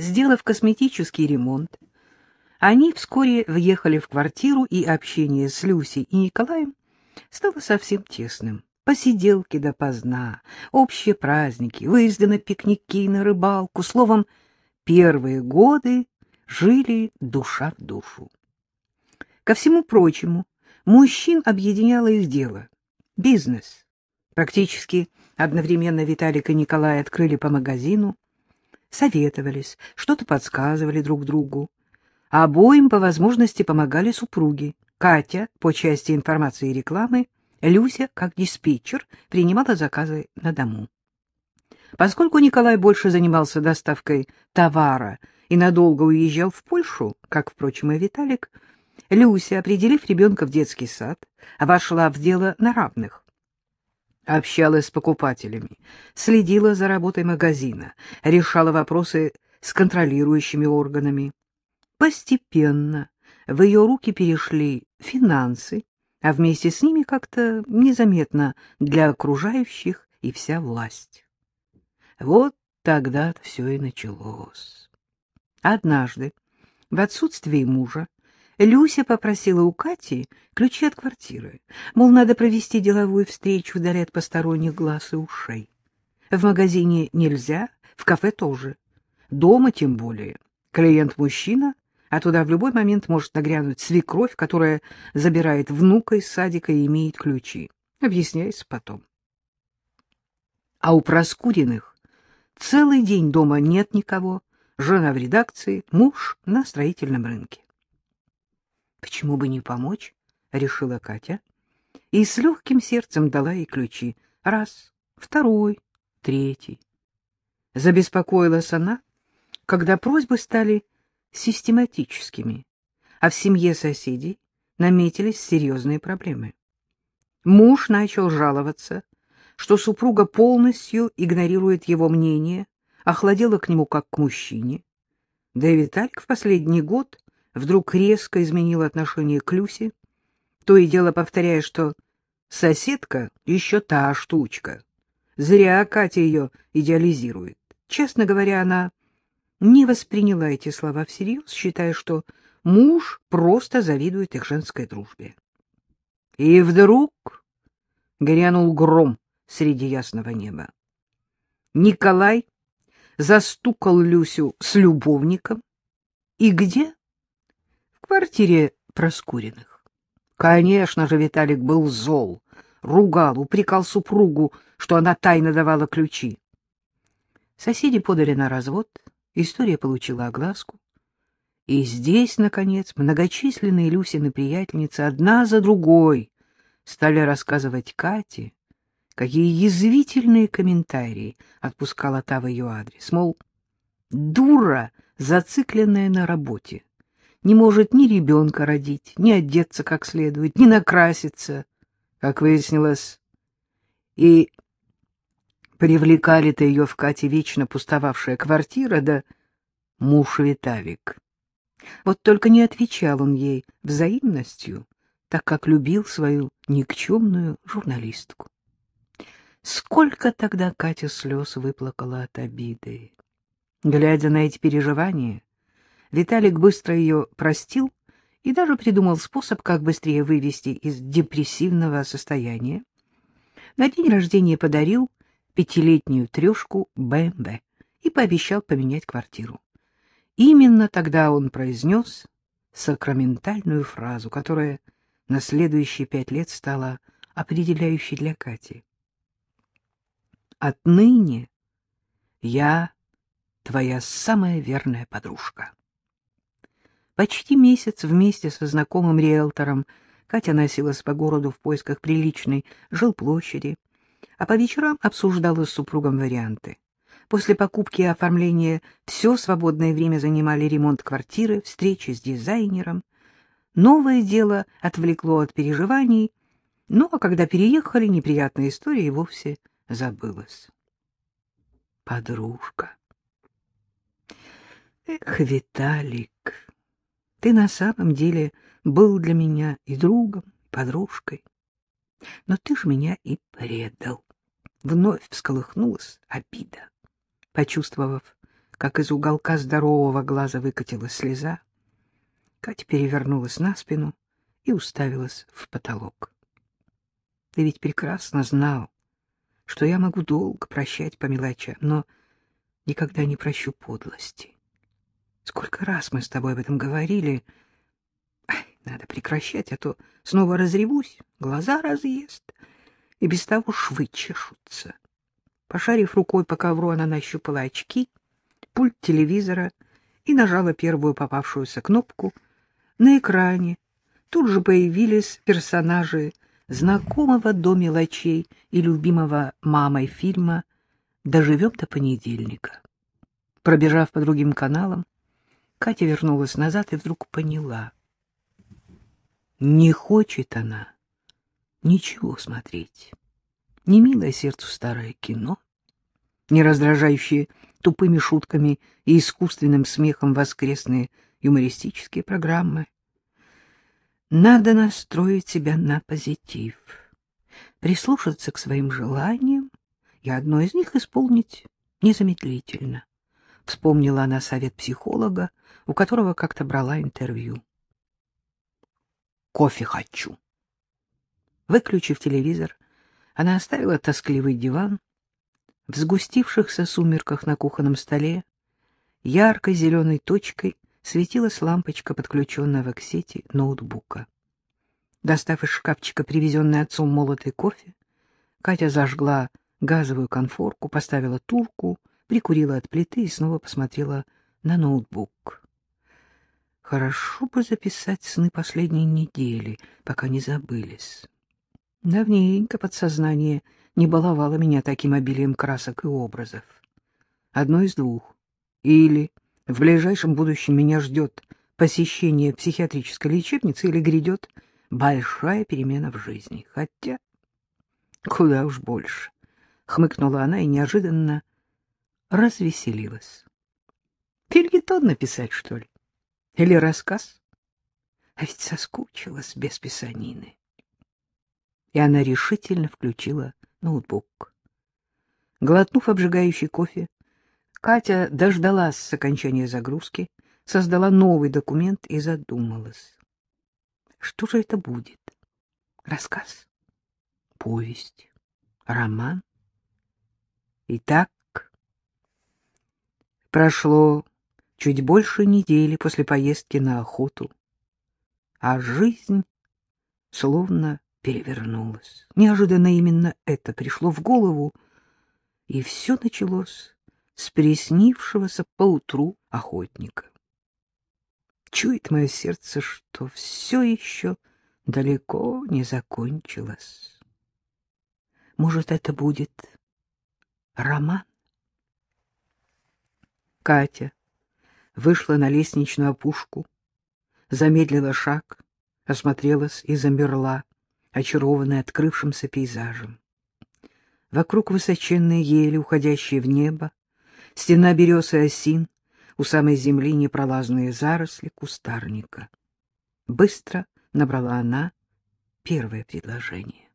Сделав косметический ремонт, они вскоре въехали в квартиру, и общение с Люсей и Николаем стало совсем тесным. Посиделки допоздна, общие праздники, выезды на пикники, на рыбалку. Словом, первые годы жили душа в душу. Ко всему прочему, мужчин объединяло их дело — бизнес. Практически одновременно Виталик и Николай открыли по магазину, советовались, что-то подсказывали друг другу. Обоим по возможности помогали супруги. Катя по части информации и рекламы, Люся, как диспетчер, принимала заказы на дому. Поскольку Николай больше занимался доставкой товара и надолго уезжал в Польшу, как, впрочем, и Виталик, Люся, определив ребенка в детский сад, вошла в дело на равных. Общалась с покупателями, следила за работой магазина, решала вопросы с контролирующими органами. Постепенно в ее руки перешли финансы, а вместе с ними как-то незаметно для окружающих и вся власть. Вот тогда все и началось. Однажды, в отсутствие мужа, Люся попросила у Кати ключи от квартиры, мол, надо провести деловую встречу вдали от посторонних глаз и ушей. В магазине нельзя, в кафе тоже, дома тем более. Клиент мужчина, а туда в любой момент может нагрянуть свекровь, которая забирает внука из садика и имеет ключи. Объясняйся потом. А у Проскуриных целый день дома нет никого, жена в редакции, муж на строительном рынке. Почему бы не помочь, решила Катя, и с легким сердцем дала ей ключи. Раз, второй, третий. Забеспокоилась она, когда просьбы стали систематическими, а в семье соседей наметились серьезные проблемы. Муж начал жаловаться, что супруга полностью игнорирует его мнение, охладела к нему как к мужчине. Да и Витальк в последний год вдруг резко изменил отношение к Люсе, то и дело повторяя, что соседка еще та штучка. Зря Катя ее идеализирует. Честно говоря, она не восприняла эти слова всерьез, считая, что муж просто завидует их женской дружбе. И вдруг грянул гром среди ясного неба. Николай застукал Люсю с любовником. И где? Квартире Проскуриных. Конечно же, Виталик был зол, ругал, упрекал супругу, что она тайно давала ключи. Соседи подали на развод, История получила огласку. И здесь, наконец, многочисленные Люсины приятельницы одна за другой стали рассказывать Кате, какие язвительные комментарии отпускала та в ее адрес. Мол, дура, зацикленная на работе, не может ни ребенка родить, ни одеться как следует, ни накраситься, как выяснилось. И Привлекали-то ее в Кате вечно пустовавшая квартира, да муж Виталик. Вот только не отвечал он ей взаимностью, так как любил свою никчемную журналистку. Сколько тогда Катя слез выплакала от обиды. Глядя на эти переживания, Виталик быстро ее простил и даже придумал способ, как быстрее вывести из депрессивного состояния. На день рождения подарил пятилетнюю трешку БМВ и пообещал поменять квартиру. Именно тогда он произнес сакраментальную фразу, которая на следующие пять лет стала определяющей для Кати. «Отныне я твоя самая верная подружка». Почти месяц вместе со знакомым риэлтором Катя носилась по городу в поисках приличной жилплощади, а по вечерам обсуждала с супругом варианты. После покупки и оформления все свободное время занимали ремонт квартиры, встречи с дизайнером. Новое дело отвлекло от переживаний, ну а когда переехали, неприятная история и вовсе забылась. Подружка. Эх, Виталик, ты на самом деле был для меня и другом, и подружкой. Но ты ж меня и предал. Вновь всколыхнулась обида. Почувствовав, как из уголка здорового глаза выкатилась слеза. Катя перевернулась на спину и уставилась в потолок. Ты ведь прекрасно знал, что я могу долго прощать по мелочам, но никогда не прощу подлости. Сколько раз мы с тобой об этом говорили. Ай, надо прекращать, а то снова разревусь, глаза разъест, и без того швы чешутся. Пошарив рукой по ковру, она нащупала очки, пульт телевизора и нажала первую попавшуюся кнопку. На экране тут же появились персонажи знакомого до мелочей и любимого мамой фильма «Доживем до понедельника». Пробежав по другим каналам, Катя вернулась назад и вдруг поняла. Не хочет она ничего смотреть. Не милое сердцу старое кино, не раздражающие тупыми шутками и искусственным смехом воскресные юмористические программы. Надо настроить себя на позитив, прислушаться к своим желаниям и одно из них исполнить незамедлительно. Вспомнила она совет психолога, у которого как-то брала интервью. «Кофе хочу». Выключив телевизор, она оставила тоскливый диван. В сгустившихся сумерках на кухонном столе яркой зеленой точкой светилась лампочка, подключенная к сети ноутбука. Достав из шкафчика привезенный отцом молотый кофе, Катя зажгла газовую конфорку, поставила турку, прикурила от плиты и снова посмотрела на ноутбук. Хорошо бы записать сны последней недели, пока не забылись. Давненько подсознание не баловало меня таким обилием красок и образов. Одно из двух. Или в ближайшем будущем меня ждет посещение психиатрической лечебницы, или грядет большая перемена в жизни. Хотя куда уж больше. Хмыкнула она и неожиданно развеселилась. Фильетон написать, что ли? Или рассказ? А ведь соскучилась без писанины. И она решительно включила ноутбук. Глотнув обжигающий кофе, Катя дождалась окончания загрузки, создала новый документ и задумалась. Что же это будет? Рассказ? Повесть? Роман? Итак, прошло чуть больше недели после поездки на охоту, а жизнь словно перевернулась. Неожиданно именно это пришло в голову, и все началось с приснившегося поутру охотника. Чует мое сердце, что все еще далеко не закончилось. Может, это будет роман? Катя вышла на лестничную опушку, замедлила шаг, осмотрелась и замерла, очарованная открывшимся пейзажем. Вокруг высоченные ели, уходящие в небо, стена берез и осин, у самой земли непролазные заросли кустарника. Быстро набрала она первое предложение.